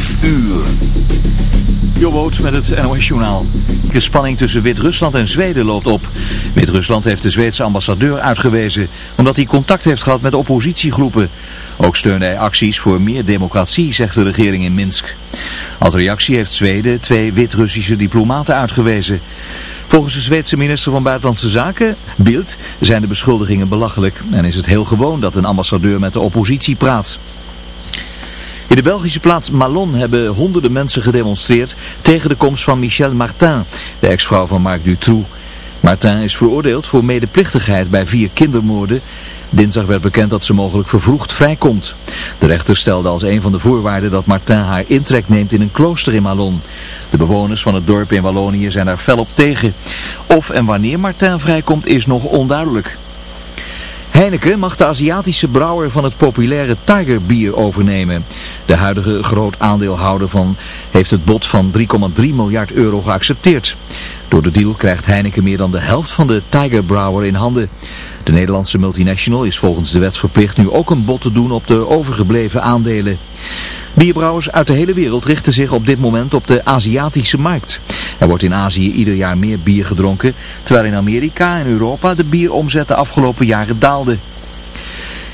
5 uur. Jobboot met het NOS-journaal. De spanning tussen Wit-Rusland en Zweden loopt op. Wit-Rusland heeft de Zweedse ambassadeur uitgewezen, omdat hij contact heeft gehad met oppositiegroepen. Ook steunde hij acties voor meer democratie, zegt de regering in Minsk. Als reactie heeft Zweden twee Wit-Russische diplomaten uitgewezen. Volgens de Zweedse minister van Buitenlandse Zaken, Bild, zijn de beschuldigingen belachelijk en is het heel gewoon dat een ambassadeur met de oppositie praat. In de Belgische plaats Malon hebben honderden mensen gedemonstreerd tegen de komst van Michel Martin, de ex-vrouw van Marc Dutroux. Martin is veroordeeld voor medeplichtigheid bij vier kindermoorden. Dinsdag werd bekend dat ze mogelijk vervroegd vrijkomt. De rechter stelde als een van de voorwaarden dat Martin haar intrek neemt in een klooster in Malon. De bewoners van het dorp in Wallonië zijn daar fel op tegen. Of en wanneer Martin vrijkomt is nog onduidelijk. Heineken mag de Aziatische brouwer van het populaire Tiger bier overnemen. De huidige groot aandeelhouder van heeft het bod van 3,3 miljard euro geaccepteerd. Door de deal krijgt Heineken meer dan de helft van de Tiger Brouwer in handen. De Nederlandse multinational is volgens de wet verplicht nu ook een bod te doen op de overgebleven aandelen. Bierbrouwers uit de hele wereld richten zich op dit moment op de Aziatische markt. Er wordt in Azië ieder jaar meer bier gedronken, terwijl in Amerika en Europa de bieromzet de afgelopen jaren daalde.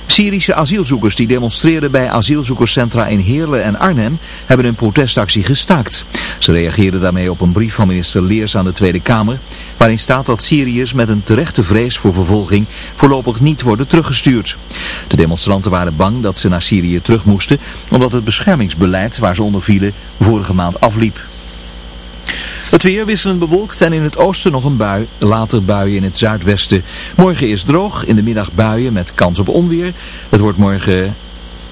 Syrische asielzoekers die demonstreerden bij asielzoekerscentra in Heerlen en Arnhem hebben hun protestactie gestaakt. Ze reageerden daarmee op een brief van minister Leers aan de Tweede Kamer, waarin staat dat Syriërs met een terechte vrees voor vervolging voorlopig niet worden teruggestuurd. De demonstranten waren bang dat ze naar Syrië terug moesten, omdat het beschermingsbeleid waar ze onder vielen vorige maand afliep. Het weer wisselend bewolkt en in het oosten nog een bui. Later buien in het zuidwesten. Morgen is droog, in de middag buien met kans op onweer. Het wordt morgen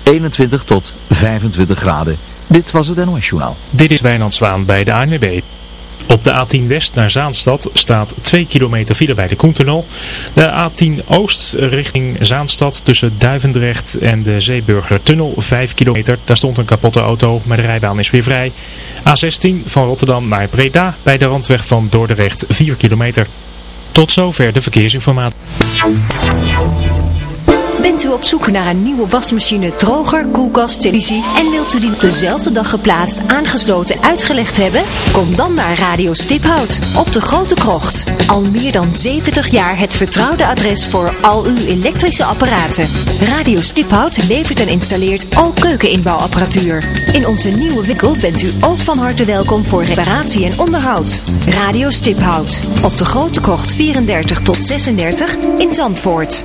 21 tot 25 graden. Dit was het NOS Journaal. Dit is Wijnand Zwaan bij de ANWB. Op de A10 West naar Zaanstad staat 2 kilometer file bij de Koentunnel. De A10 Oost richting Zaanstad tussen Duivendrecht en de Zeeburgertunnel 5 kilometer. Daar stond een kapotte auto, maar de rijbaan is weer vrij. A16 van Rotterdam naar Breda bij de randweg van Dordrecht 4 kilometer. Tot zover de verkeersinformatie. U op zoek naar een nieuwe wasmachine, droger, koelkast, televisie en wilt u die op dezelfde dag geplaatst, aangesloten, uitgelegd hebben? Kom dan naar Radio Stiphout op de Grote Krocht. Al meer dan 70 jaar het vertrouwde adres voor al uw elektrische apparaten. Radio Stiphout levert en installeert ook keukeninbouwapparatuur. In onze nieuwe winkel bent u ook van harte welkom voor reparatie en onderhoud. Radio Stiphout op de Grote Krocht 34 tot 36 in Zandvoort.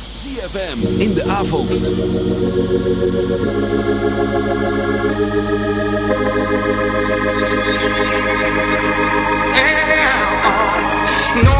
In de avond. No,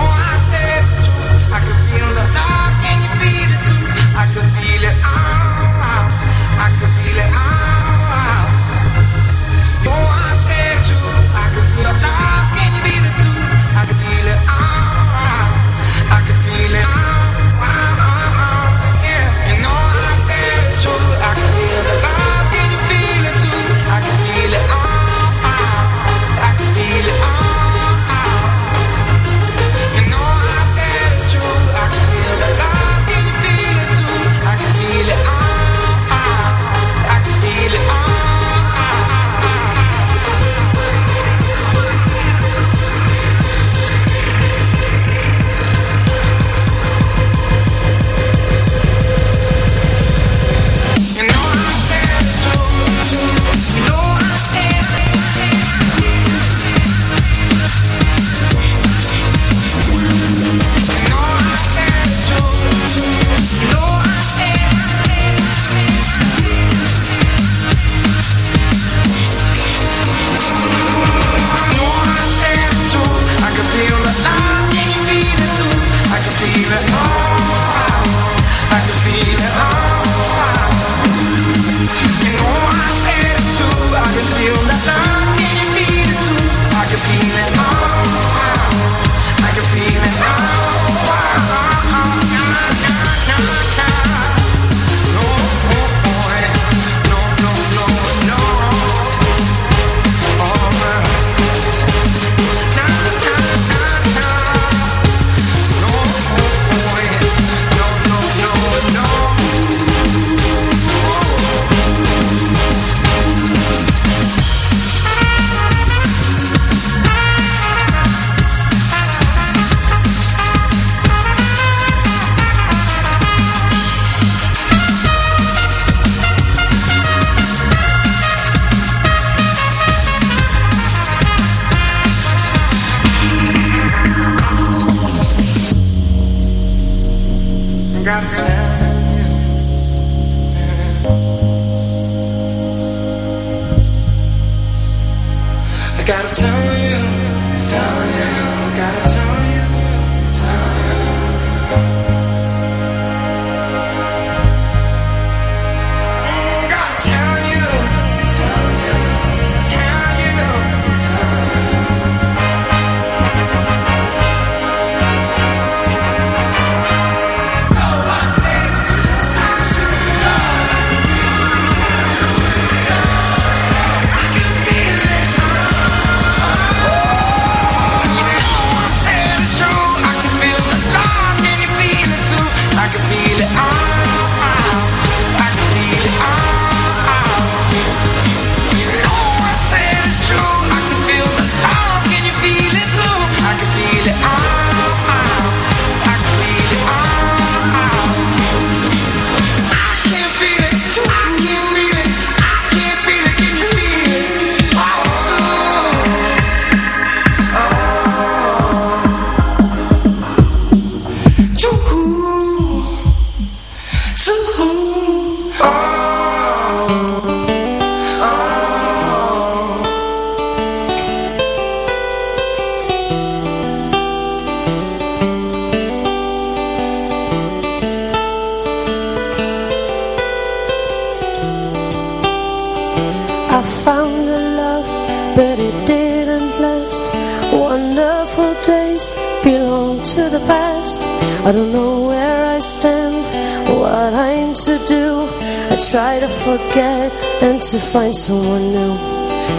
find someone new.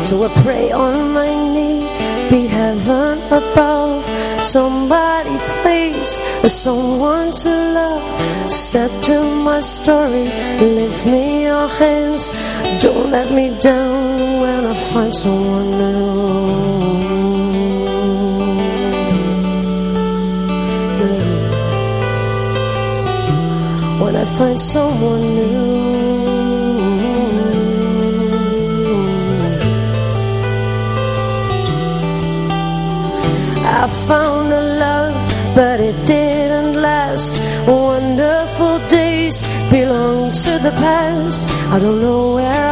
So I pray on my knees, be heaven above. Somebody please, someone to love. Set to my story, lift me your hands. Don't let me down when I find someone new. When I find someone new. Found a love, but it didn't last. Wonderful days belong to the past. I don't know where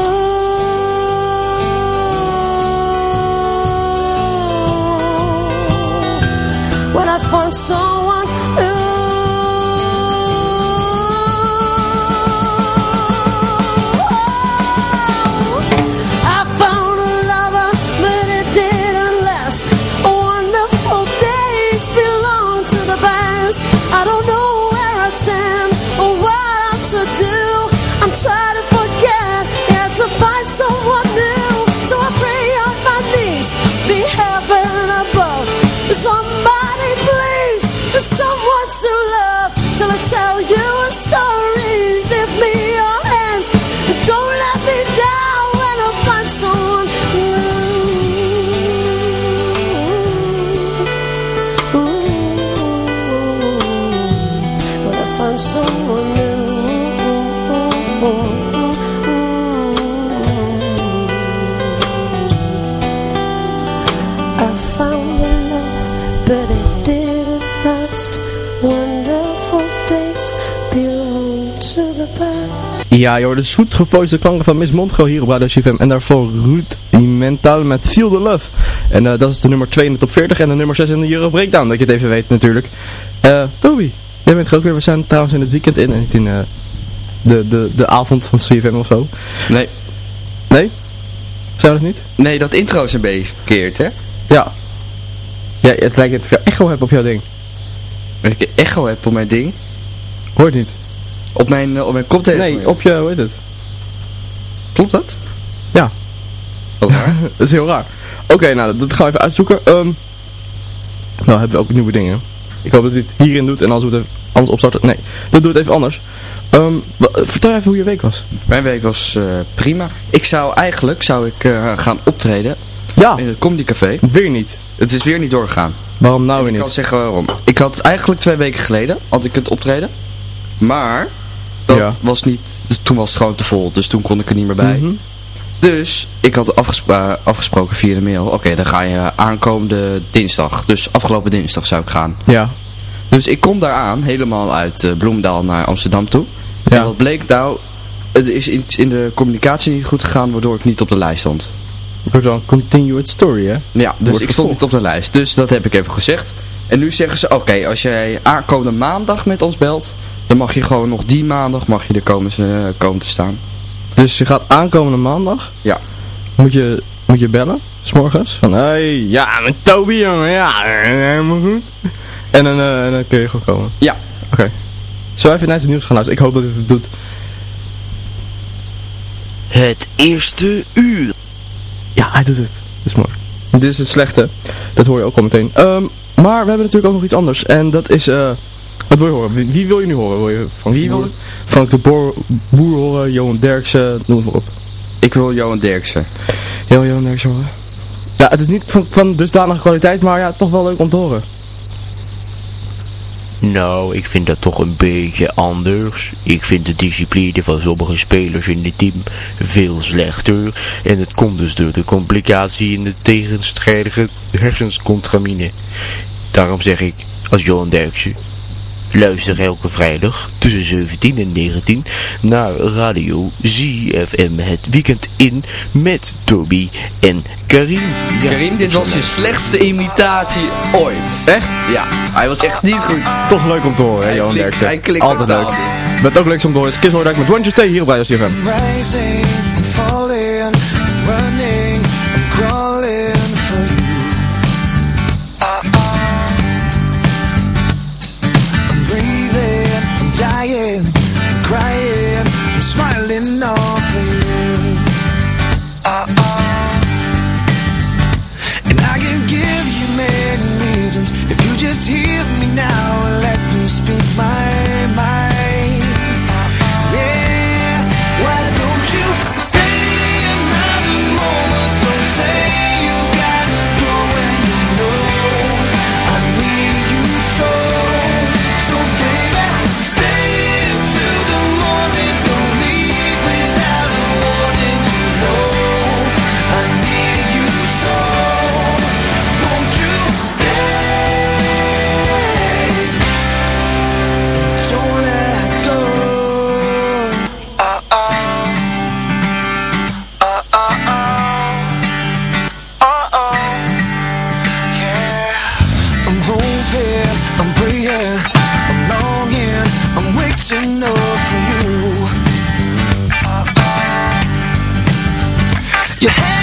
When I find someone Ja, joh, de zoet gevoiste klanken van Miss Montgo hier op Radio CFM. En daarvoor Ruud Mental met Feel the Love. En eh, dat is de nummer 2 in de top 40 en de nummer 6 in de Euro Breakdown, dat je het even weet natuurlijk. Eh Toby, jij bent er ook weer. We zijn trouwens in het weekend in en niet in eh, de, de, de avond van CFM of zo. Nee. Nee? Zou dat niet? Nee, dat intro is een beetje verkeerd, hè? Ja. Ja, het lijkt of je echo hebt op jouw ding. Dat ik een echo heb op mijn ding. Hoort niet. Op mijn, eh, op mijn koptelefoon. Nee, op je, hoe heet het? Klopt dat? Ja. Oh, dat is heel raar. Oké, nou, dat gaan we even uitzoeken. Ehm nou hebben we ook nieuwe dingen. Ik hoop dat hij het hierin doet en anders, moet het anders opstarten. Nee, dat doe het even anders. Ehm, vertel even hoe je week was. Mijn week was eh, prima. Ik zou eigenlijk zou ik, eh, gaan optreden Ja, in het Comedy Café. weer niet. Het is weer niet doorgegaan. Waarom nou weer Ik kan niet? zeggen waarom. Ik had eigenlijk twee weken geleden had ik het optreden. Maar dat Ja. was niet, toen was het gewoon te vol. Dus toen kon ik er niet meer bij. Mhm. Dus ik had afgespra- afgesproken via de mail. Oké, dan ga je aankomende dinsdag. Dus afgelopen dinsdag zou ik gaan. Ja. Dus ik kom daar aan, helemaal uit eh, Bloemendaal naar Amsterdam toe. En wat bleek nou, het is in, in de communicatie niet goed gegaan, waardoor ik niet op de lijst stond. Wordt dan continued story, hè? Ja, dus Wordt ik stond niet op de lijst. Dus dat heb ik even gezegd. En nu zeggen ze, oké, als jij aankomende maandag met ons belt, dan mag je gewoon nog die maandag mag je er komen, ze- komen te staan. Dus je gaat aankomende maandag. Ja. Moet je, moet je bellen, s'morgens. Van, hey, ja, met Toby, jongen, ja, helemaal goed. En dan, eh, en dan kun je gewoon komen. Ja. Oké. Zo even naar het nieuws gaan luisteren. Ik hoop dat het het doet. Het eerste uur. Ja, hij doet het. Dat is mooi. Dit is het slechte. Dat hoor je ook al meteen. Ehm, maar we hebben natuurlijk ook nog iets anders. En dat is... eh wat wil je horen? Wie, wie wil je nu horen? Wil je Frank Wie de wil Boer, Frank de Boer, Boer horen? Johan Derksen? Noem het maar op. Ik wil Johan Derksen. Heel Johan Derksen horen. Ja, het is niet van, van dusdanige kwaliteit, maar ja, toch wel leuk om te horen. Nou, ik vind dat toch een beetje anders. Ik vind de discipline van sommige spelers in het team veel slechter. En het komt dus door de complicatie in de tegenstrijdige hersenscontramine. Daarom zeg ik, als Johan Derksen, luister elke vrijdag tussen 17 en 19 naar Radio ZFM het weekend in met Toby en Karim. Ja, Karim, dit was je slechtste imitatie ooit. Echt? Ja, hij was echt niet goed. Toch leuk om te horen, hè, Johan Derksen. hij klinkt Altijd leuk. totaal Wat ook leuk om te horen is Kiss Hoordijk met One Just Stay hier op Radio CFM. rising falling, You have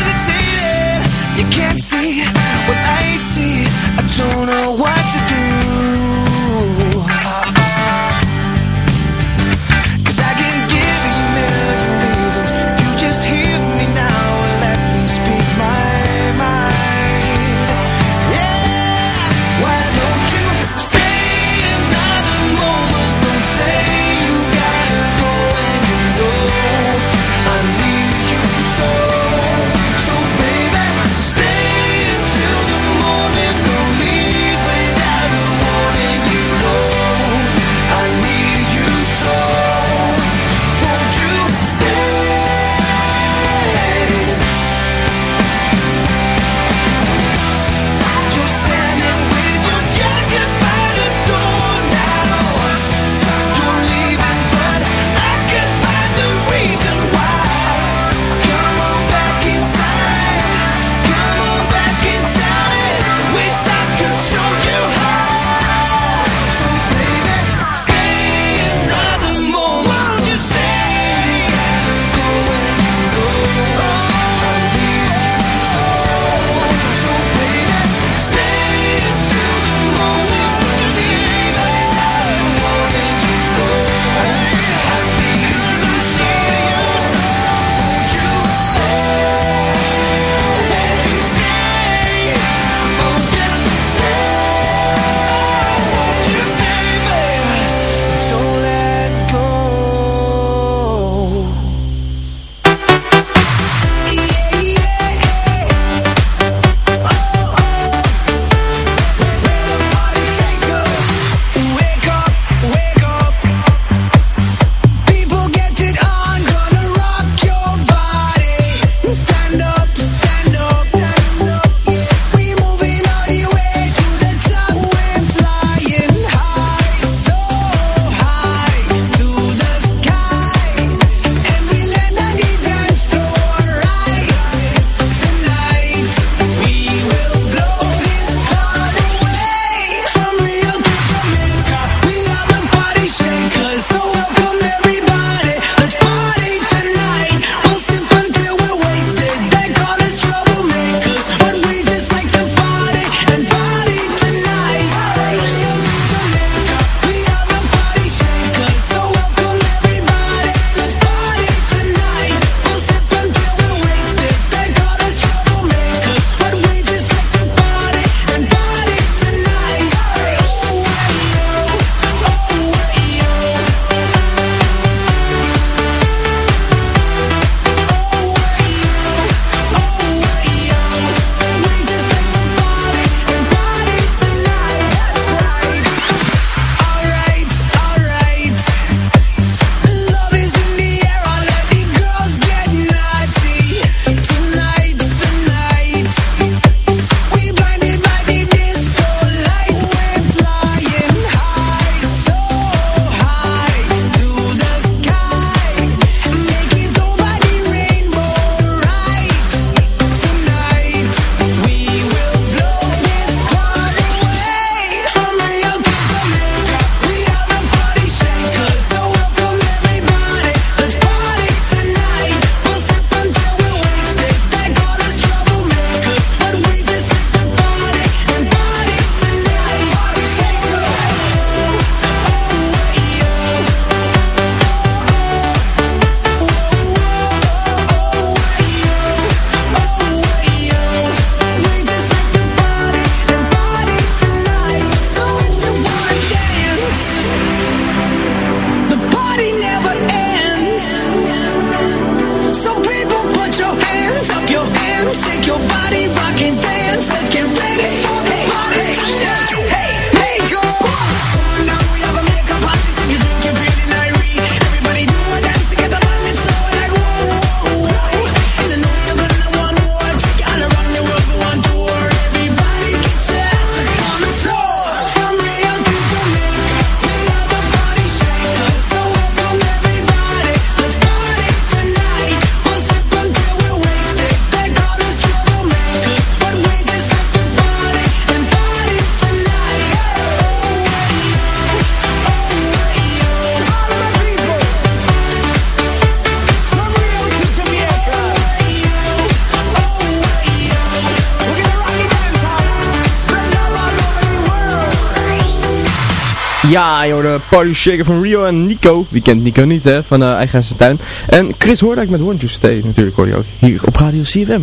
Ja, joh, de Party Shaker van Rio en Nico. Wie kent Nico niet, hè? Van de eigen tuin. En Chris Hoordijk met One to Stay, natuurlijk hoor je ook. Hier op Radio CFM.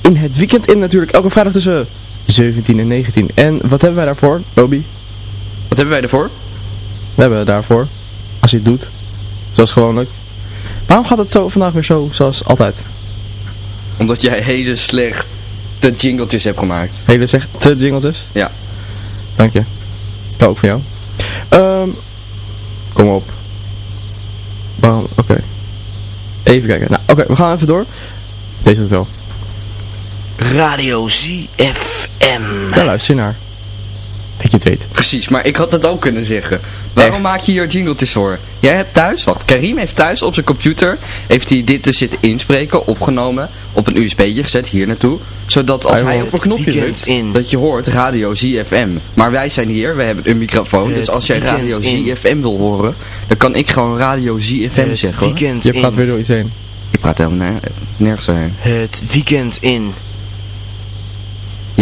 In het weekend in natuurlijk, elke vrijdag tussen 17 en 19. En wat hebben wij daarvoor, Toby? Wat hebben wij ervoor? We hebben daarvoor, als je het doet, zoals gewoonlijk. Waarom gaat het zo vandaag weer zo, zoals altijd? Omdat jij hele slechte jingletjes hebt gemaakt. Hele zeg, te jingletjes? Ja. Dank je. Ja, ook van jou. Ehm kom op. Waarom? Oké. Even kijken. Nou, oké, we gaan even door. Deze doet wel. Radio ZFM. Daar luister je naar. Dat je het weet. Precies, maar ik had het ook kunnen zeggen. Waarom Echt? maak je hier jingletjes voor? Jij hebt thuis, wacht, Karim heeft thuis op zijn computer, heeft hij dit dus zitten inspreken, opgenomen, op een USB'tje gezet hier naartoe. Zodat als Hij op een knopje drukt, in. dat je hoort radio ZFM. Maar wij zijn hier, we hebben een microfoon, dus als jij radio in. ZFM wil horen, dan kan ik gewoon radio ZFM Het zeggen Je praat in. weer door iets heen. Ik praat helemaal ne- nergens heen. Het weekend in.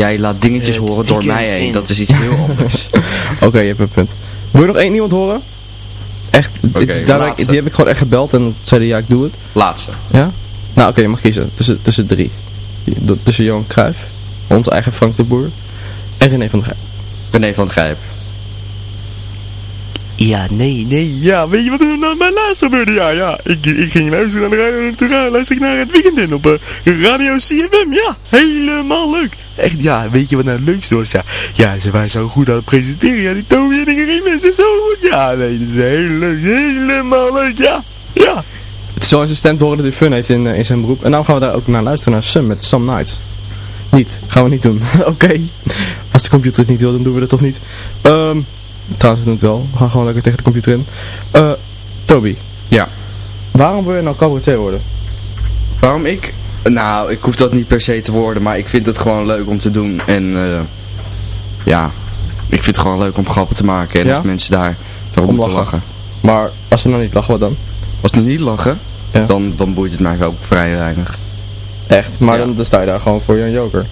Jij laat dingetjes Het horen door mij heen, in. dat is iets heel anders. Oké, je hebt een punt. Wil je nog één iemand horen? Echt, daar ik- die heb ik gewoon echt gebeld en zei hij, ja, ik doe het. Laatste. Ja? Nou, oké, je mag kiezen. Tussen, tussen drie. Tussen Johan Cruijff, onze eigen Frank de Boer en René van der Gijp. René van Grijp. Ja, nee, nee, ja. Weet je wat er nou mijn laatste gebeurde? Ja, ja. Ik, ik ging luisteren naar de radio en toen luister ik naar het weekend op eh, Radio CFM. Ja, helemaal leuk. Echt, ja, weet je wat nou het leukste was? Ja, ja ze waren zo goed aan het presenteren. Ja, die Toby en die mensen zo goed. Ja, nee, dat is heel leuk. Helemaal leuk, ja. Ja. Het is zo aan zijn stem te dat hij fun heeft in, eh, in zijn beroep. En nou gaan we daar ook naar luisteren, naar Sun met Some Nights. Niet, gaan we niet doen. oké. Als de computer het niet wil, dan doen we het toch niet. Ehm trouwens, we doen het wel. We gaan gewoon lekker tegen de computer in. Eh Toby. Ja. Waarom wil je nou cabaretier worden? Waarom ik? Nou, ik hoef dat niet per se te worden, maar ik vind het gewoon leuk om te doen. En eh, ja, ik vind het gewoon leuk om grappen te maken. En Ja? als mensen daar Om te lachen. lachen. Maar als ze nou niet lachen, wat dan? Als ze niet lachen, Ja. dan, dan boeit het mij ook vrij weinig. Echt? Maar Ja. dan, dan sta je daar gewoon voor Jan Joker.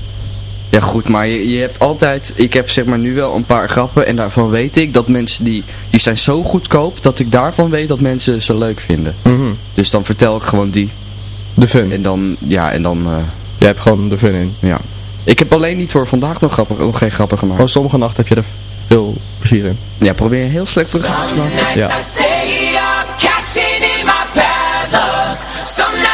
Ja goed, maar je, je hebt altijd, ik heb zeg maar nu wel een paar grappen en daarvan weet ik dat mensen die, die zijn zo goedkoop dat ik daarvan weet dat mensen ze leuk vinden. Mhm. Dus dan vertel ik gewoon die De fun. en dan, ja en dan, eh, Jij hebt gewoon de fun in. ja. Ik heb alleen niet voor vandaag nog, grappen, nog geen grappen gemaakt. Gewoon sommige nachten heb je er veel plezier in. Ja, probeer een heel slecht te maken. Ja. I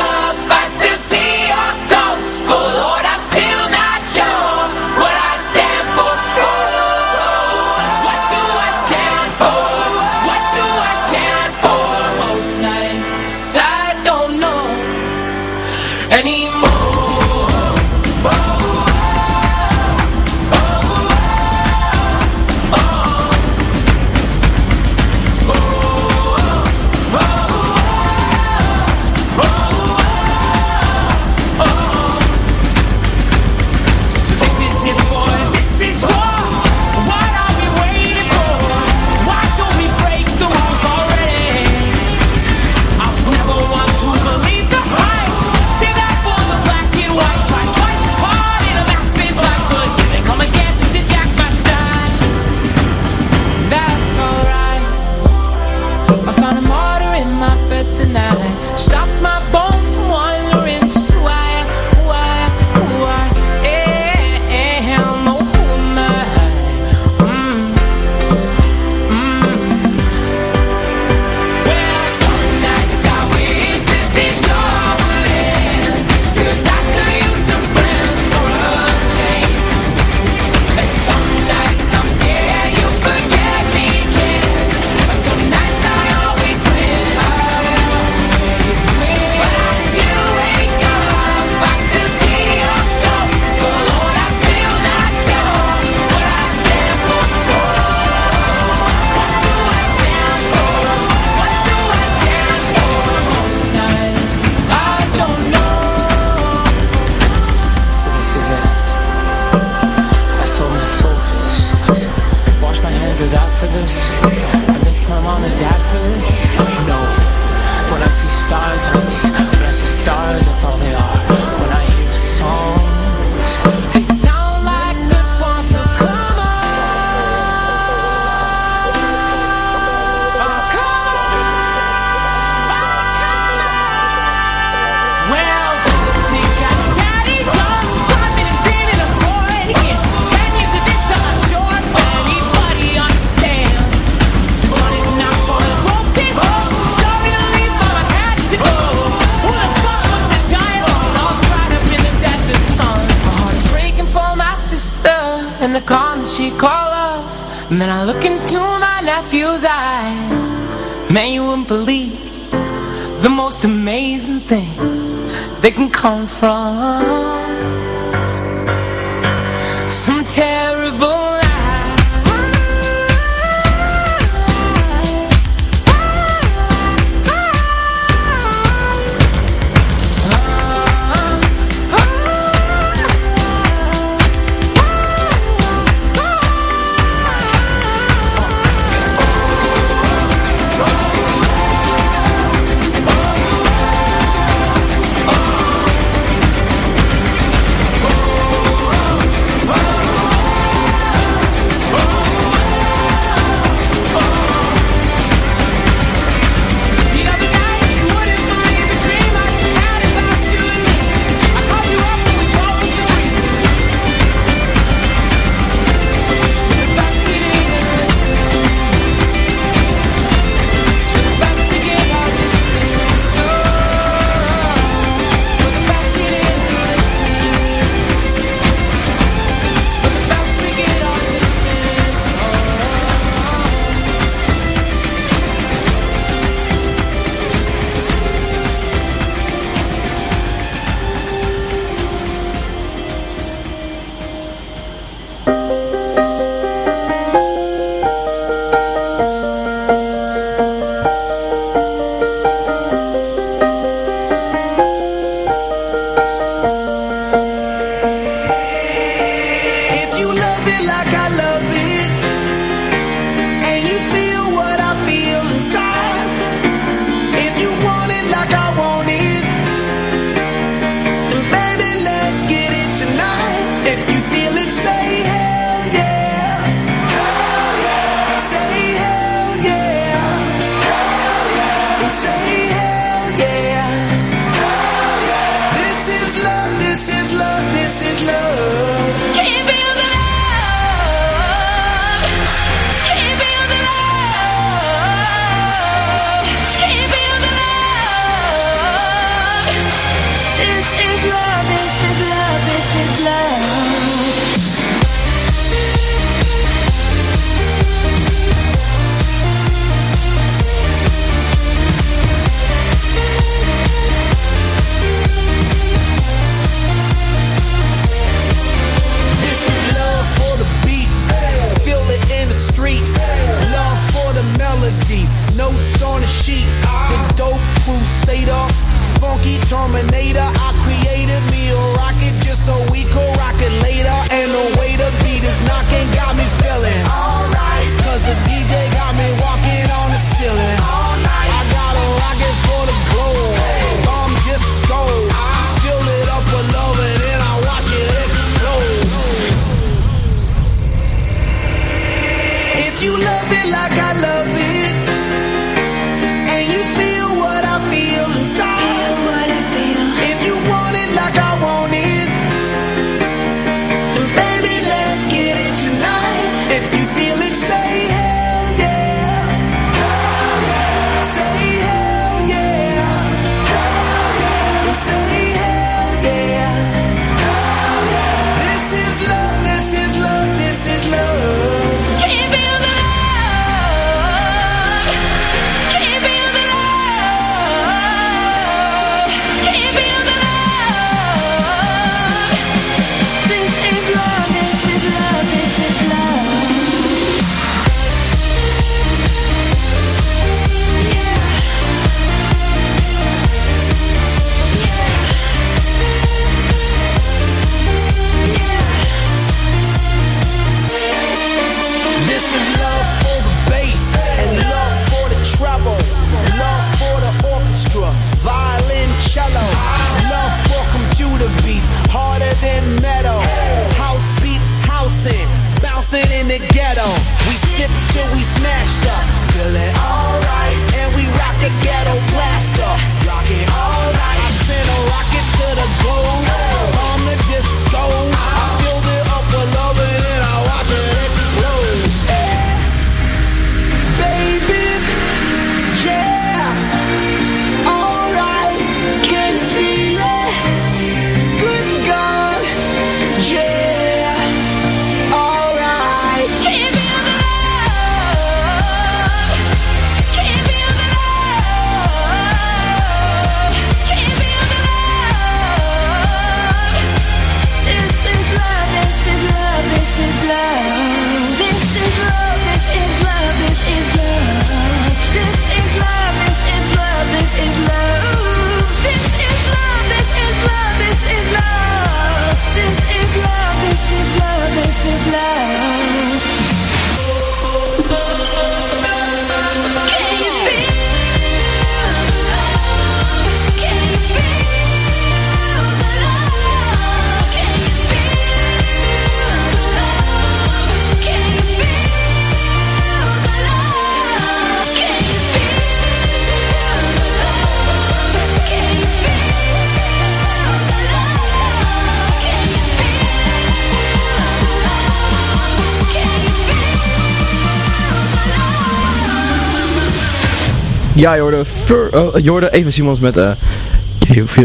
Ja, je hoorde, Fur, je hoorde Eva Simons met eh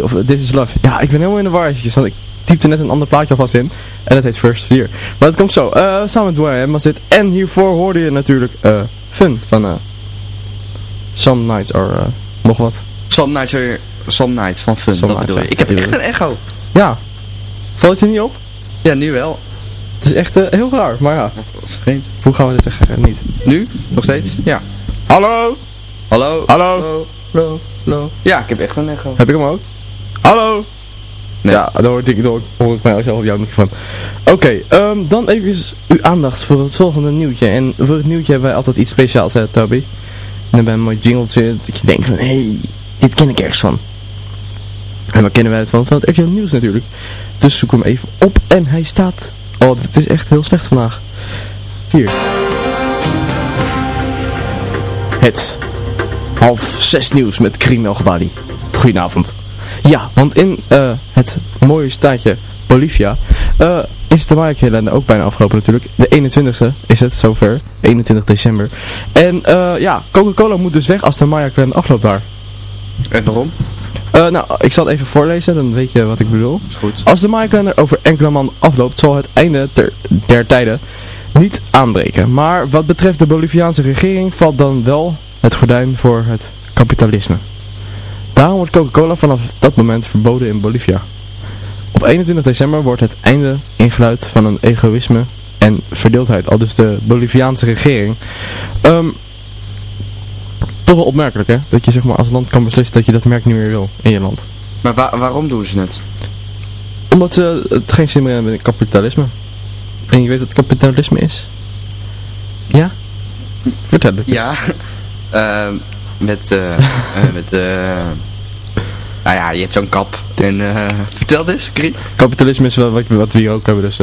of This Is Love. Ja, ik ben helemaal in de war eventjes, want ik typte net een ander plaatje alvast in. En dat heet First Fear. Maar het komt zo. eh samen met Wham was dit. En hiervoor hoorde je natuurlijk eh Fun van eh Some Nights or eh, nog wat. Some Nights, are, Some Nights van Fun, Some dat Nights, bedoel ja. Ik heb echt een echo. Ja. Valt het je niet op? Ja, nu wel. Het is echt heel raar, maar ja. Dat is vreemd. Hoe gaan we dit zeggen? Niet. Nu? Nog steeds? Ja. Hallo? Hallo? Hallo? Hallo? Hallo? Hallo? Ja, ik heb echt een echo. Heb ik hem ook? Hallo? Nee. Ja, dan hoor ik, dan hoor ik mij zelf op jouw microfoon. Oké, ehm, dan even uw aandacht voor het volgende nieuwtje. En voor het nieuwtje hebben wij altijd iets speciaals, hè, Toby? En dan bij een mooi jingletje dat je denkt van, hé, hey, dit ken ik ergens van. En waar kennen wij het van? Van het RTL Nieuws natuurlijk. Dus zoek hem even op en hij staat... Oh, het is echt heel slecht vandaag. Hier. Het half zes nieuws met Krimineel Gebali. Goedenavond. Ja, want in eh, het mooie staatje Bolivia eh, is de Maya-kalender ook bijna afgelopen natuurlijk. De 21ste is het, zover. 21 december. En eh, ja, Coca-Cola moet dus weg als de Maya-kalender afloopt daar. En waarom? Nou, ik zal het even voorlezen, dan weet je wat ik bedoel. Is goed. Als de Maya-kalender over enkele maanden afloopt, zal het einde ter, der tijden niet aanbreken. Maar wat betreft de Boliviaanse regering valt dan wel het gordijn voor het kapitalisme. Daarom wordt Coca-Cola vanaf dat moment verboden in Bolivia. Op 21 december wordt het einde ingeluid van een egoïsme en verdeeldheid, al dus de Boliviaanse regering. Ehm, toch wel opmerkelijk hè, dat je zeg maar als land kan beslissen dat je dat merk niet meer wil in je land. Maar wa- waarom doen ze het? Omdat ze het geen zin meer hebben in kapitalisme. En je weet wat kapitalisme is? Ja? Vertel het. Ja, met, eh, eh, met, eh, nou ja, je hebt zo'n kap. En, eh, vertel eens, Krie. Kapitalisme is wel wat, wat we hier ook hebben, dus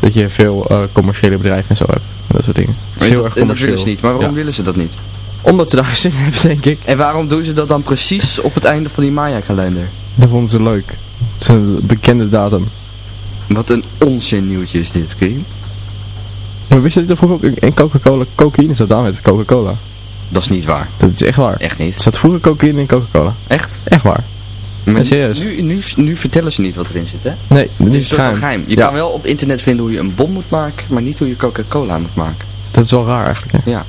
dat je veel commerciële bedrijven en zo hebt. Dat soort dingen. Het is heel dat, erg en dat commercieel. willen ze niet. Maar waarom Ja. willen ze dat niet? Omdat ze daar geen zin in hebben, denk ik. En waarom doen ze dat dan precies op het einde van die Maya-kalender? Dat vonden ze leuk. Het is een bekende datum. Wat een onzin nieuwtje is dit, Krie. Maar wist je dat er vroeger ook in Coca-Cola cocaïne zat aan met Coca-Cola? Dat is niet waar. Dat is echt waar. Echt Er niet. zat vroeger cocaïne in Coca-Cola. Echt? Echt waar. Maar serieus. Nu, nu, nu vertellen ze niet wat erin zit, hè? Nee, dat is een soort van geheim. geheim. Je Ja. kan wel op internet vinden hoe je een bom moet maken, maar niet hoe je Coca-Cola moet maken. Dat is wel raar eigenlijk, hè? Ja.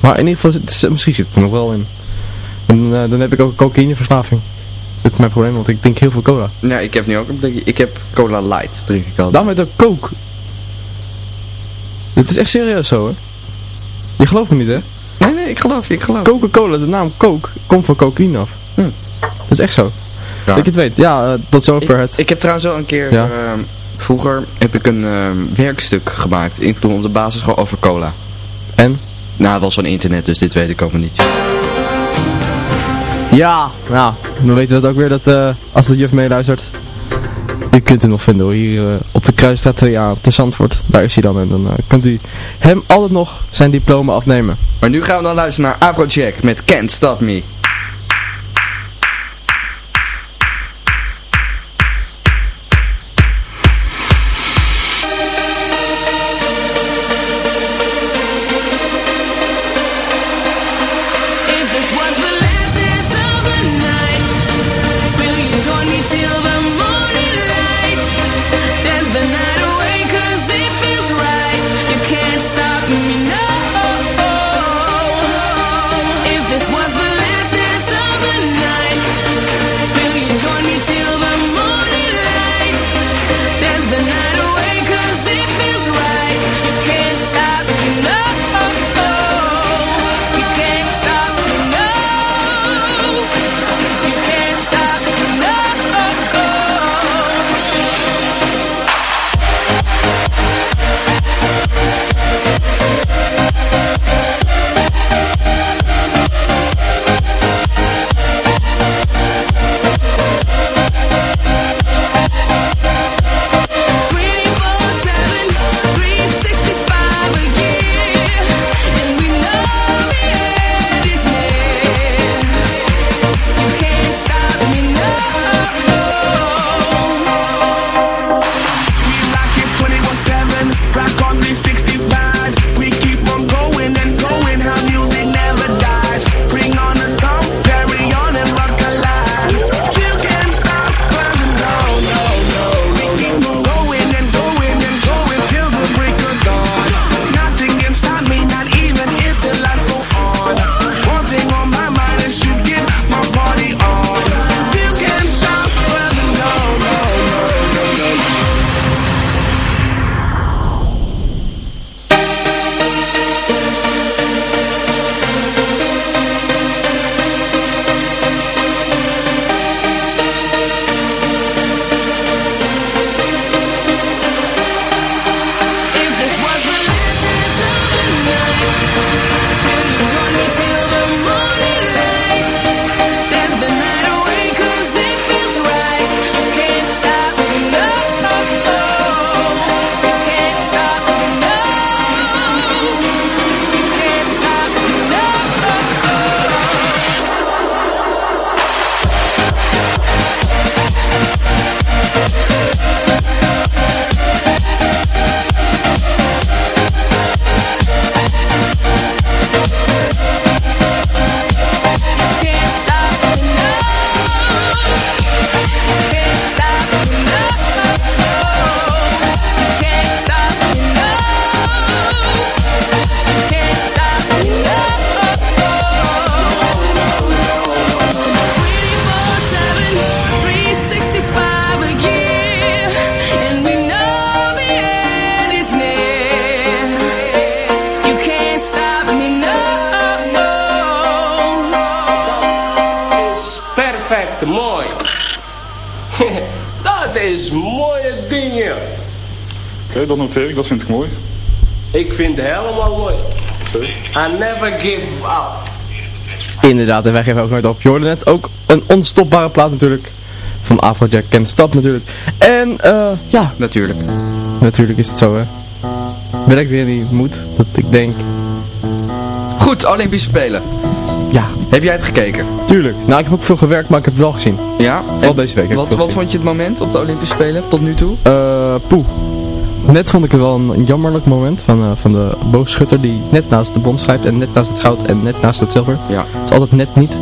Maar in ieder geval, zit- misschien zit het er nog wel in. En eh, dan heb ik ook een cocaïneverslaving. Dat is mijn probleem, want ik drink heel veel cola. Ja, ik heb nu ook een blikje. Ik heb Cola Light, drink ik al. Heet het ook coke. Dit is echt serieus zo, hè? Je gelooft me niet, hè? Nee, nee, ik geloof je, ik geloof. Coca-Cola, de naam coke, komt van cocaïne af. Hm. Dat is echt zo. Ja. Dat je het weet. Ja, eh, tot zover het. Ik, ik heb trouwens wel een keer, Ja. ehm, vroeger heb ik een ehm, werkstuk gemaakt, in, toen op de basisschool over cola. En? Nou, het was van internet, dus dit weet ik ook nog niet. Ja, ja. Dan weten we het ook weer dat eh, als de juf meeluistert. Je kunt hem nog vinden hoor. Hier eh, op de Kruisstraat 2A te Zandvoort. Daar is hij dan. En dan eh, kunt u hem altijd nog zijn diploma afnemen. Maar nu gaan we dan luisteren naar Afrojack met Can't Stop Me. Oké, dat noteer ik, dat vind ik mooi. Ik vind het helemaal mooi. I never give up. Inderdaad, en wij geven ook nooit op. Je hoorde net ook een onstopbare plaat natuurlijk. Van Afrojack Kent Stad natuurlijk. En eh ja. Natuurlijk. Natuurlijk is het zo hè. Ben ik weer die moed dat ik denk. Goed, Olympische Spelen. Ja. Heb jij het gekeken? Tuurlijk. Nou, ik heb ook veel gewerkt, maar ik heb het wel gezien. Ja? Vooral En deze week. heb ik Wat, veel wat gezien. vond je het moment op de Olympische Spelen tot nu toe? Eh, poeh. Net vond ik het wel een jammerlijk moment van, eh, van de boogschutter die net naast de bond schrijft en net naast het goud en net naast het zilver. Ja. Het is altijd net niet.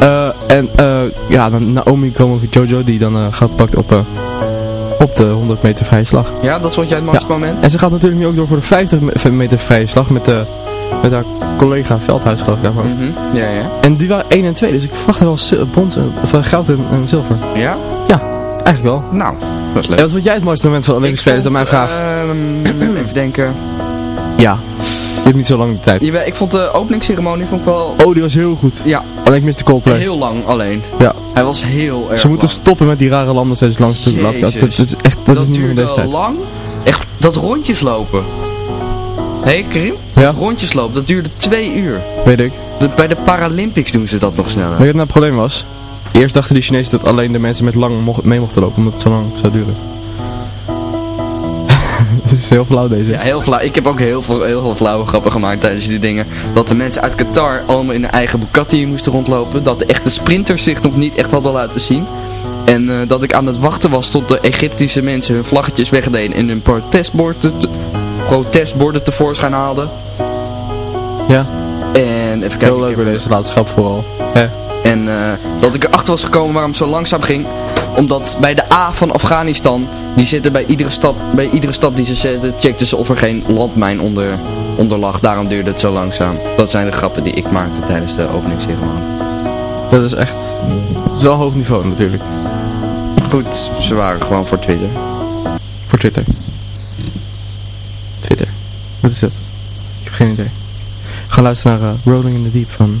Eh, en eh, ja, dan Naomi Komovi Jojo die dan goud pakt op, op de 100 meter vrije slag. Ja, dat vond jij het mooiste moment? En ze gaat natuurlijk nu ook door voor de 50 me- meter vrije slag met, de, met haar collega Veldhuis geloof ik daarvan. Mhm. Ja, ja. En die waren 1 en 2, dus ik verwacht wel brons, of eh, goud en, en zilver. Ja? Ja, eigenlijk wel. Nou, dat is leuk. En wat vond jij het mooiste moment van de Olympische Spelen? Dat is dan mijn vraag. Ehm, even denken. Ja, je hebt niet zo lang de tijd. Ik vond de openingsceremonie vond ik wel Oh, die was heel goed. Ja. Alleen ik miste Coldplay. heel lang alleen. Ja. Hij was heel erg Ze moeten lang. stoppen met die rare landen steeds langs te. Dat, dat is echt, dat, is niet meer deze tijd. lang. Echt, dat rondjes lopen. Hé hey, Karim? Ja? Dat rondjes lopen, dat duurde twee uur. Weet ik. De- bij de Paralympics doen ze dat nog sneller. Weet je wat nou het probleem was? Eerst dachten die Chinezen dat alleen de mensen met lang mocht, mee mochten lopen, omdat het zo lang zou duren. Het is heel flauw deze. Ja, heel flauw. Ik heb ook heel veel, heel veel flauwe grappen gemaakt tijdens die dingen. Dat de mensen uit Qatar allemaal in hun eigen Bugatti moesten rondlopen. Dat de echte sprinters zich nog niet echt hadden laten zien. En eh, dat ik aan het wachten was tot de Egyptische mensen hun vlaggetjes wegdeden en hun protestborden, te, protestborden tevoorschijn haalden. Ja. En even kijken. Heel leuk bij deze laatste grap vooral. Hè? En eh, dat ik erachter was gekomen waarom het zo langzaam ging. Omdat bij de A van Afghanistan, die zitten bij iedere stad, bij iedere stad die ze zetten, checkten ze of er geen landmijn onder, onder lag. Daarom duurde het zo langzaam. Dat zijn de grappen die ik maakte tijdens de openingsceremonie. Dat is echt dat is wel hoog niveau natuurlijk. Goed, ze waren gewoon voor Twitter. Voor Twitter. Twitter. Wat is dat? Ik heb geen idee. Gaan luisteren naar eh, Rolling in the Deep van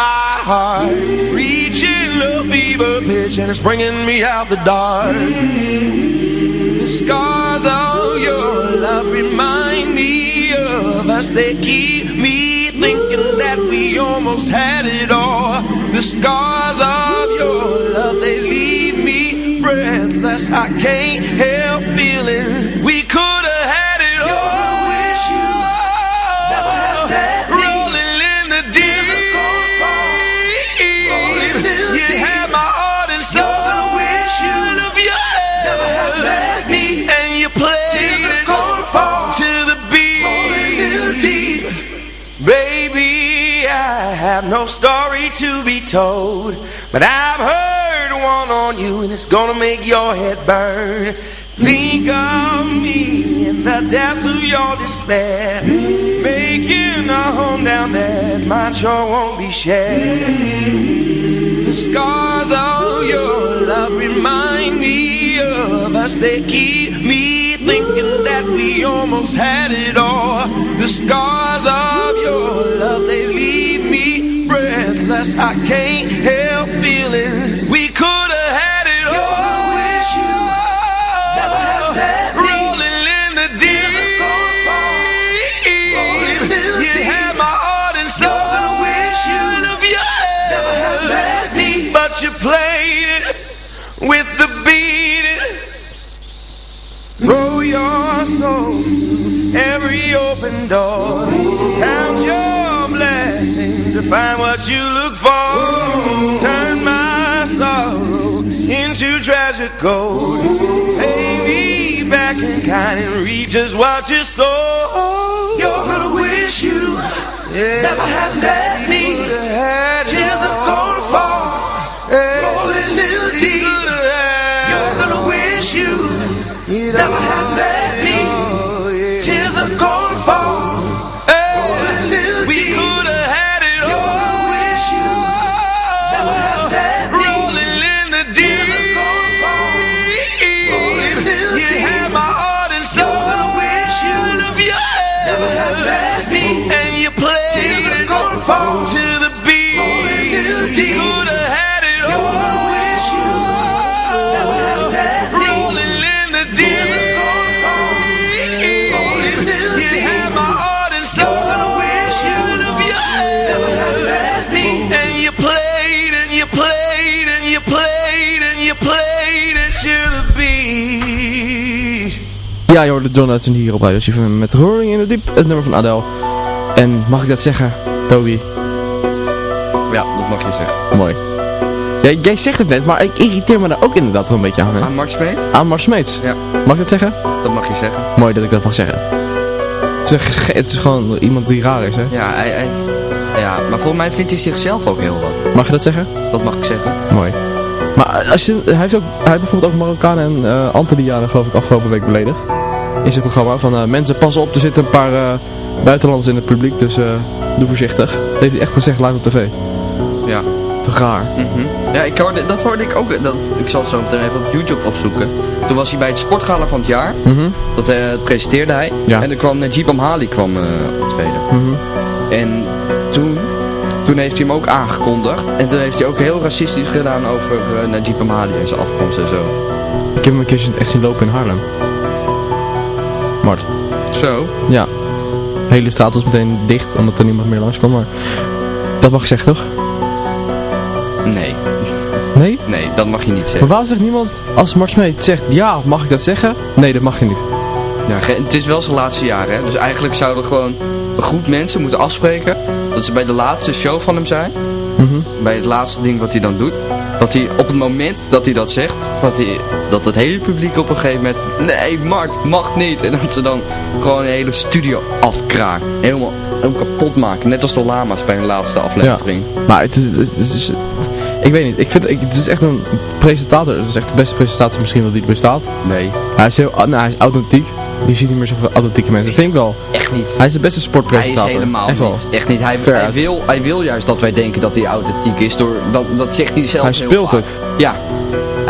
my heart, reaching the fever pitch, and it's bringing me out the dark. The scars of your love remind me of us. They keep me thinking that we almost had it all. The scars of your love, they leave me breathless. I can't help feeling we Have no story to be told, but I've heard one on you, and it's gonna make your head burn. Think of me in the depths of your despair, making a home down there. as Mine sure won't be shared. The scars of your love remind me of us. They keep me thinking that we almost had it all. The scars of your love, they leave breathless. I can't help feeling we could have had it all. Wish you never had that Rolling in the deep. You had my heart and soul. you. Wish you never had let me. But you played it with the beat. Throw your soul every open door. Find what you look for. Turn my sorrow into tragic gold. Pay me back in kind and reap just what you sow. You're gonna wish you yeah. never had met me. Tears are gonna fall, yeah. rolling in the deep. You're gonna wish you never had met me. Ja, je hoorde John Hudson hier op Radio met Rolling in the Deep, het nummer van Adele. En mag ik dat zeggen, Toby? Ja, dat mag je zeggen. Mooi. Ja, jij zegt het net, maar ik irriteer me daar ook inderdaad wel een beetje aan. Hè? Aan Mart Smeet? Aan Mart Smeets. Ja. Mag ik dat zeggen? Dat mag je zeggen. Mooi dat ik dat mag zeggen. Het is, het gewoon iemand die raar is, hè? Ja, hij, hij- ja, maar volgens mij vindt hij zichzelf ook heel wat. Mag je dat zeggen? Dat mag ik zeggen. Mooi. Maar als je, hij, heeft ook, hij heeft bijvoorbeeld ook Marokkanen en eh Antillianen geloof ik afgelopen week beledigd. In zijn programma van eh, mensen pas op, er zitten een paar eh, buitenlanders in het publiek, dus eh, doe voorzichtig. Dat heeft hij echt gezegd live op tv. Ja. Toch raar. Mhm. Ja, ik hoorde, dat hoorde ik ook. Dat, ik zal het zo meteen even op YouTube opzoeken. Toen was hij bij het Sportgala van het jaar. Mhm. Dat presenteerde hij. Ja. En er kwam Najib Amhali kwam optreden. Mhm. En toen, toen heeft hij hem ook aangekondigd. En toen heeft hij ook heel racistisch gedaan over eh, Najib Amhali en zijn afkomst en zo. Ik heb hem een het echt zien lopen in Haarlem. Zo? Ja. De hele straat was meteen dicht, omdat er niemand meer langs kwam, maar... Dat mag ik zeggen, toch? Nee. Nee? Nee, dat mag je niet Maar zeggen. waarom zegt niemand, als Mart Smeet zegt, ja, mag ik dat zeggen? Nee, dat mag je niet. Ja, het is wel zijn laatste jaar, hè. Dus eigenlijk zouden gewoon een groep mensen moeten afspreken... dat ze bij de laatste show van hem zijn... Mhm. bij het laatste ding wat hij dan doet... dat hij op het moment dat hij dat zegt... dat, hij, dat het hele publiek op een gegeven moment... nee, Mark, mag niet. En dat ze dan gewoon een hele studio afkraken. Helemaal, helemaal kapot maken. Net als de lama's bij hun laatste aflevering. Maar het is, het is- ik weet niet, ik vind, ik, het is echt een presentator, het is echt de beste presentator misschien wel die er bestaat. Nee. Hij is heel, nou, hij is authentiek, je ziet niet meer zoveel authentieke mensen, vind ik wel. Echt niet. Hij is de beste Hij sportpresentator. is helemaal Echt wel. niet. Echt niet. Hij, hij, wil, hij wil juist dat wij denken dat hij authentiek is. Door, dat, dat zegt hij zelf Hij speelt vaak. het. Ja.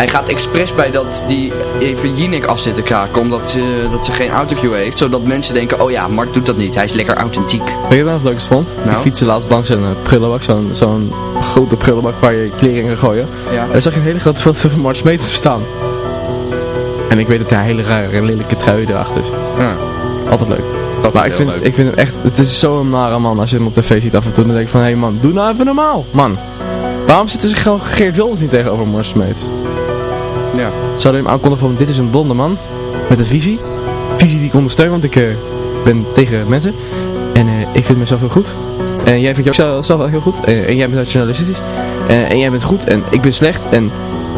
Hij gaat expres bij dat die even Jinek af zitten kraken. Omdat eh, dat ze geen autocue heeft. Zodat mensen denken, oh ja, Mart doet dat niet. Hij is lekker authentiek. Weet je wat ik het leukste vond? Nou? Ik fietste laatst langs een eh, prullenbak, zo'n zo'n grote prullenbak waar je kleren in kan gooien. Ja. En daar zag je een hele grote foto van Mart Smeet staan. En ik weet dat hij een hele rare, lelijke trui draagt, dus Ja. altijd leuk. Dat maar ik vind, leuk. ik vind hem echt, het is zo'n nare man als je hem op tv ziet af en toe. Dan denk ik van, hé hey man, doe nou even normaal, man. Waarom zitten ze gewoon Geert Wilders niet tegenover Mart Smeet? Ja. Zouden hem aankondigen van, dit is een blonde man met een visie. Visie die ik ondersteun, want ik eh, ben tegen mensen. En eh, ik vind mezelf heel goed. En jij vindt jezelf zelf heel goed. En, en jij bent nationalistisch. En, en jij bent goed. En ik ben slecht. En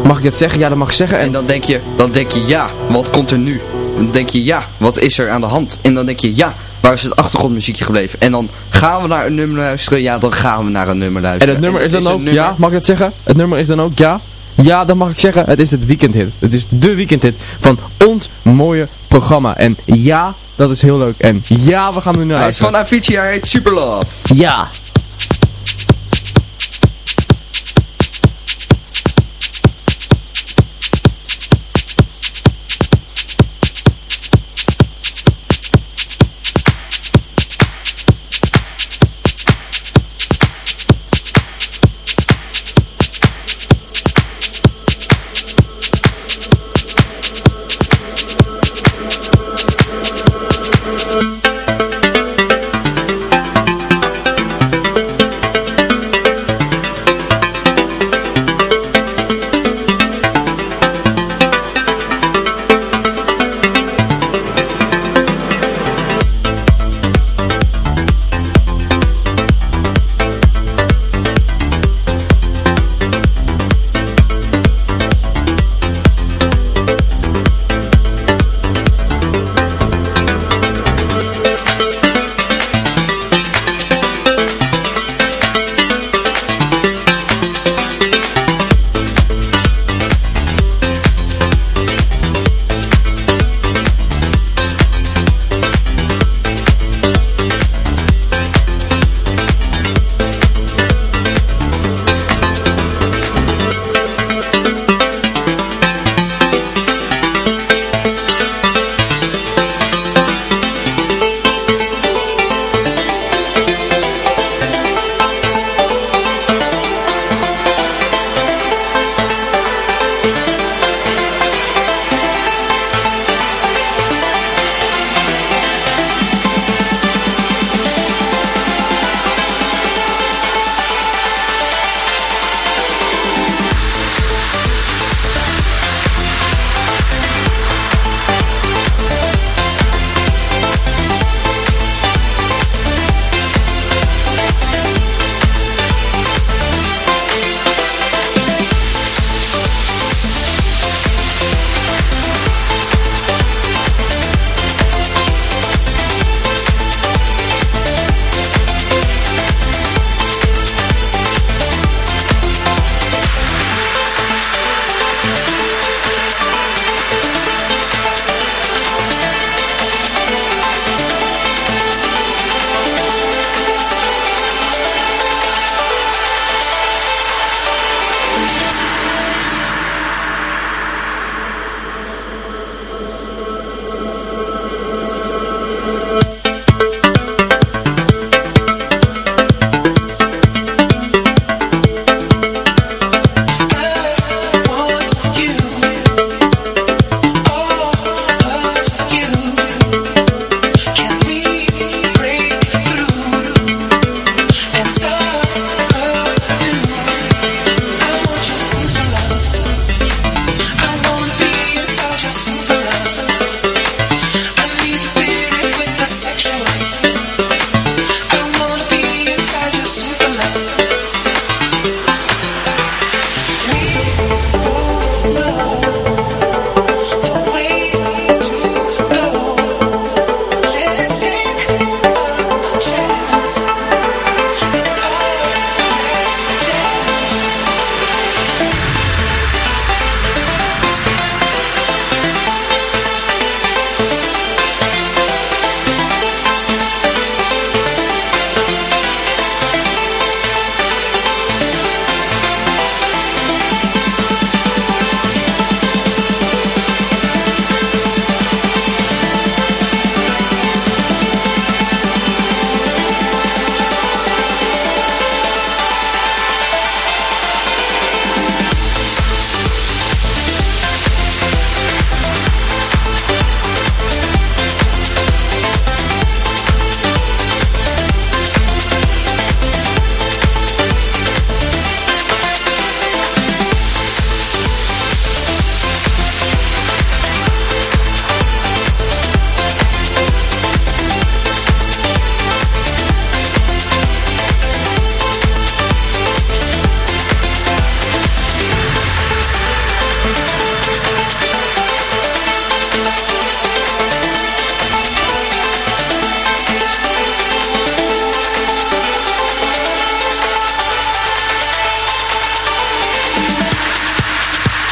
mag ik dat zeggen? Ja, dat mag ik zeggen. En dan denk je, dan denk je, ja, wat komt er nu? Dan denk je, ja, wat is er aan de hand? En dan denk je, ja, waar is het achtergrondmuziekje gebleven? En dan gaan we naar een nummer luisteren. Ja, dan gaan we naar een nummer En luisteren. het nummer is dan ook, nummer- ja, mag ik dat zeggen? Het nummer is dan ook, ja. Ja, dan mag ik zeggen, het is het weekendhit. Het is de weekendhit van ons mooie programma. En ja, dat is heel leuk. En ja, we gaan er nu naar Hij is van Avicii, hij heet Super Love. Ja.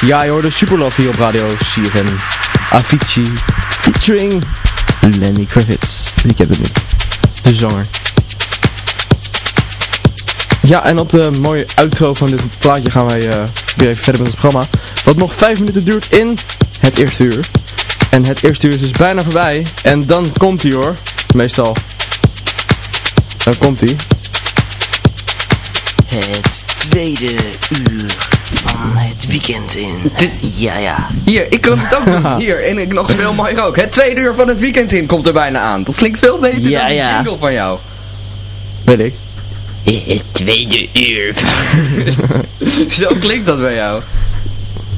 Ja, je hoorde Superlove hier op radio CFM. Avicii featuring Lenny Kravitz. Wie kent het niet? De zanger. Ja, en op de mooie outro van dit plaatje gaan wij eh, weer even verder met het programma. Wat nog vijf minuten duurt in het eerste uur. En het eerste uur is dus bijna voorbij. En dan komt hij hoor. Meestal. Dan komt hij. Het tweede uur van het weekend in. Ja, ja. Hier, ik kan het ook doen. Hier, en ik nog veel mooier ook. Het tweede uur van het weekend in komt er bijna aan. Dat klinkt veel beter Ja, dan die ja. jingle van jou. Weet ik. Het tweede uur Zo klinkt dat bij jou.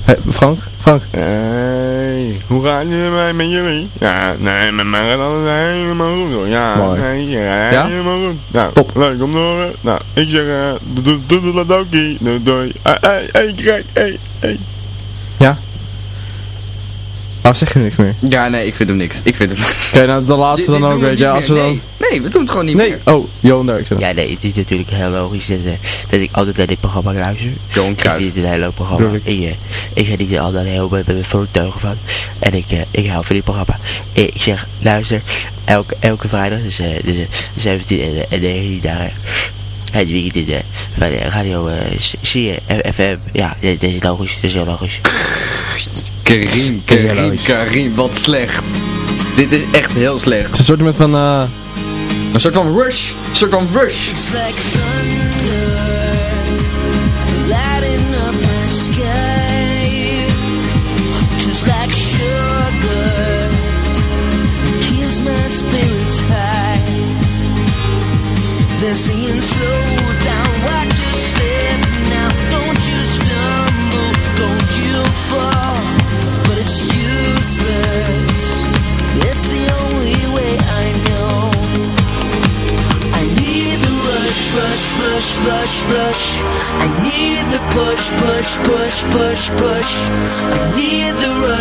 Hey, Frank? Frank? Hey, hoe gaat het met jullie? Ja, nee, met mij gaat alles helemaal goed hoor. Ja, Mooi. nee, ja, Ja? helemaal goed. Nou, Top. leuk om te horen. Nou, ik zeg, eh, doei doei doei doei doei doei. Hey, hey, hey, kijk, hey, hey. Waarom zeg je niks meer? Ja, nee, ik vind hem niks. Ik vind hem... Oké, nou de laatste dan ook, weet je. Als we dan... nee, we doen het gewoon niet Nee, meer. oh, Johan Derksen. Ja, nee, het is natuurlijk heel logisch dat, eh, dat ik altijd naar dit programma luister. Johan Ik vind het een heel leuk programma. Ik, eh, ik ga niet altijd heel met mijn voertuigen van. En ik, eh, ik hou van dit programma. Ik zeg, luister, elke, elke vrijdag, dus, eh, dus eh, 17 en, en 19 dagen. Het weekend in, eh, van de radio eh, C- CFM. Ja, dit dit is logisch, dit is heel logisch. Karim, Karim, Karim, wat slecht. Dit is echt heel slecht. Het is een soort met van... eh Een soort van rush. Een soort van rush. Push, push. I need the rush.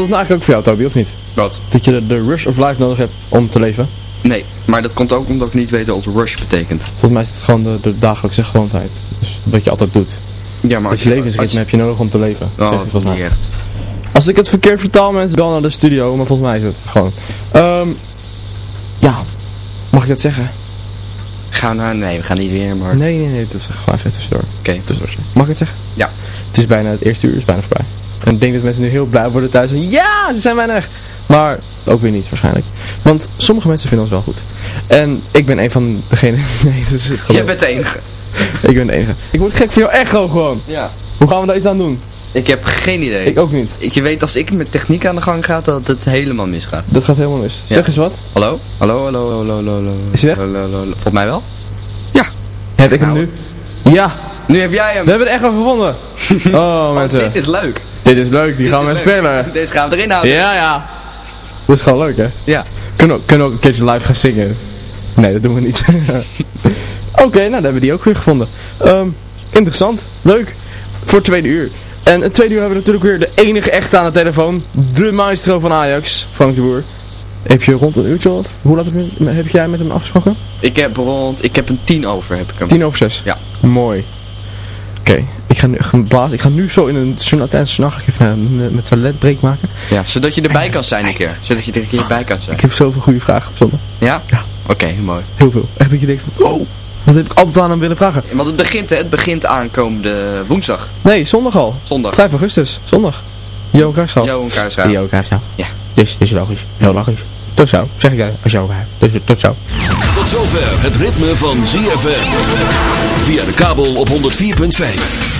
Geldt het nou eigenlijk ook voor jou, Toby, of niet? Wat? Dat je de, de rush of life nodig hebt om te leven? Nee, maar dat komt ook omdat ik niet weet wat rush betekent. Volgens mij is het gewoon de, de dagelijkse gewoonheid. Dus wat je altijd doet. Ja, maar als je je- levensritme je- heb je nodig om te leven. Oh, volgens niet echt. Als ik het verkeerd vertaal, mensen, bel naar de studio, maar volgens mij is het gewoon. Ehm ja, mag ik dat zeggen? Gaan we nou? Nee, we gaan niet weer, maar... Nee, nee, nee, dat is gewoon even tussendoor. Oké. Tussendoor. Mag ik het zeggen? Ja. Het is bijna het eerste uur, is bijna voorbij. En ik denk dat mensen nu heel blij worden thuis. En ja, ze zijn weg. Maar ook weer niet waarschijnlijk. Want sommige mensen vinden ons wel goed. En ik ben een van degenen... Nee, dat is Jij bent de enige. Ik ben de enige. Ik word gek van jouw echo gewoon. Ja. Hoe gaan we daar iets aan doen? Ik heb geen idee. Ik ook niet. Ik, je weet, als ik met techniek aan de gang ga, dat het helemaal misgaat. Dat gaat helemaal mis. Ja. Zeg eens wat. Hallo? Hallo, hallo, hallo, hallo, hallo. Is hij weg? Hallo, hallo, hallo. Volgens mij wel. Heb ik hem nu? Ja. Nu heb jij hem. We hebben de echo gevonden. Oh, mensen. Dit is leuk. Dit is leuk. Die Dit gaan we spelen. Deze gaan we erin houden. Ja, ja. Dat is gewoon leuk, hè? Ja. Kunnen we, kunnen we ook een keertje live gaan zingen? Nee, dat doen we niet. Oké, nou, dan hebben we die ook weer gevonden. Ehm, interessant. Leuk. Voor het tweede uur. En het tweede uur hebben we natuurlijk weer de enige echte aan de telefoon. De maestro van Ajax, Frank de Boer. Heb je rond een uurtje of? Hoe laat heb, je- heb jij met hem afgesproken? Ik heb rond, ik heb een tien over, heb ik hem. Tien over zes? Ja. Mooi. Oké, ga. Ik ga nu zo in een de nacht even een, een, een toiletbreak maken. Ja, zodat je erbij kan zijn een keer. Zodat je er een keer bij kan zijn. Ik heb zoveel goede vragen gevonden. Ja? Ja. Oké, mooi. Heel veel. Echt dat je denkt van, oh, wat heb ik altijd aan hem willen vragen. Want het begint, hè? Het begint aankomende woensdag. Nee, zondag al. Zondag. 5 augustus, zondag. Johan Kruisschap. Johan Kruisschap. Johan Kruisschap. Ja. Dus, dus logisch. Heel logisch. Tot zo, zeg ik jij, als je over hebt. Dus tot zo. Tot zover het ritme van ZFM. Via de kabel op 104.5.